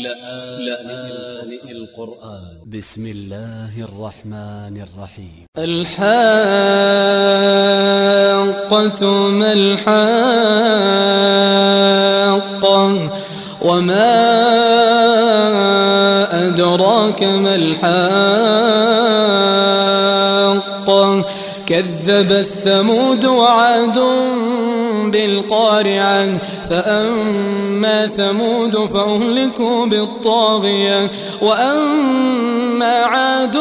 لآن القرآن. ب س م الله الرحمن الرحيم الحاقة ما الحاقة وما أدراك ما الحاقة. كذب الثمود وعاد بالقارعة. فأما ثمود فأهلكوا بالطاغية. وأما عاد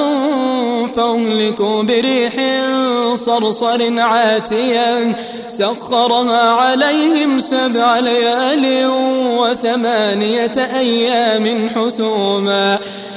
فأهلكوا بريح صرصر عاتية. سخرها عليهم سبع ليال وثمانية أيام حسوما.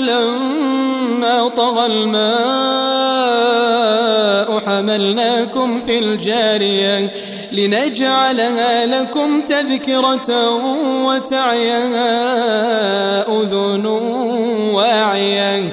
لما طغى الماء حملناكم في الجارية لنجعلها لكم تذكرة وتعيها أذن واعية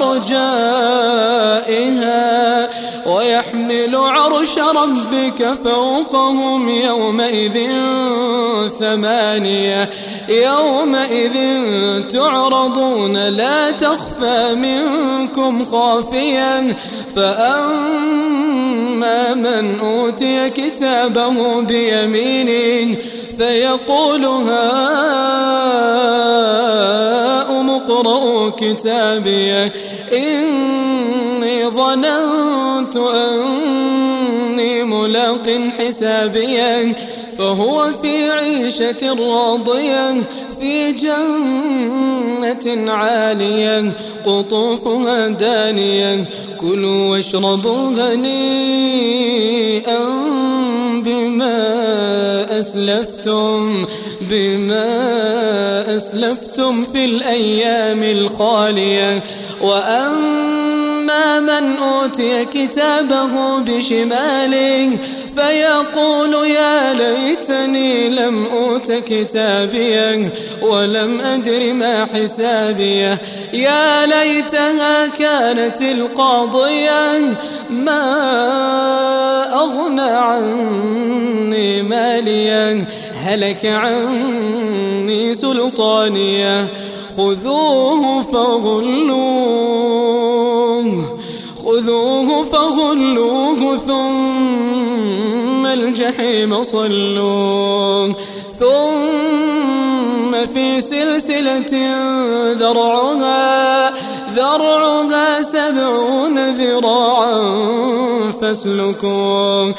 ربك فوقهم يومئذ ثمانية. يومئذ تعرضون لا تخفى منكم خافيا فأما من أوتي كتابه بيمينه فيقول هاؤم اقرءوا كتابيه إني ظننت أني ملاق حسابيا فهو في عيشة راضية في جنة عالية قطوفها دانية كلوا واشربوا هنيئا بما أسلفتم بما أسلفتم في الأيام الخالية وأما من أوتي كتابه بشماله فيقول يا ليتني لم أوت كتابيه ولم أدر ما حسابيه يا ليتها كانت القاضية ما أغنى عني ماليا هلك عني سلطانيه خذوه فغلوه خذوه فغلوه ثم الجحيم صلوه ثم في سلسلة ذرعها ذرعها سبعون ذراعا فاسلكوه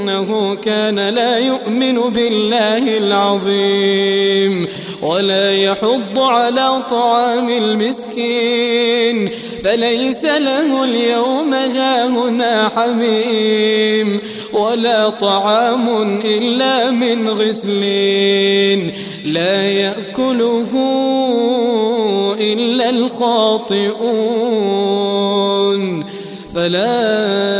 إنه كان لا يؤمن بالله العظيم ولا يحض على طعام المسكين فليس له اليوم هاهنا حميم ولا طعام إلا من غسلين لا يأكله إلا الخاطئون فلا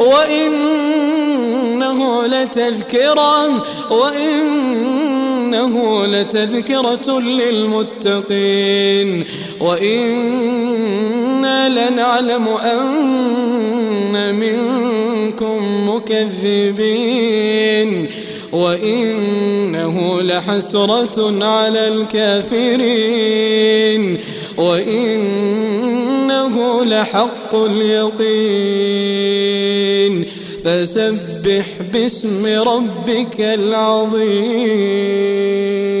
وإنه لتذكرة وإنه لتذكرة للمتقين. وإنا لنعلم أن منكم مكذبين. وإنه لحسرة على الكافرين. وإنه لحق اليقين. فسبح باسم ربك العظيم.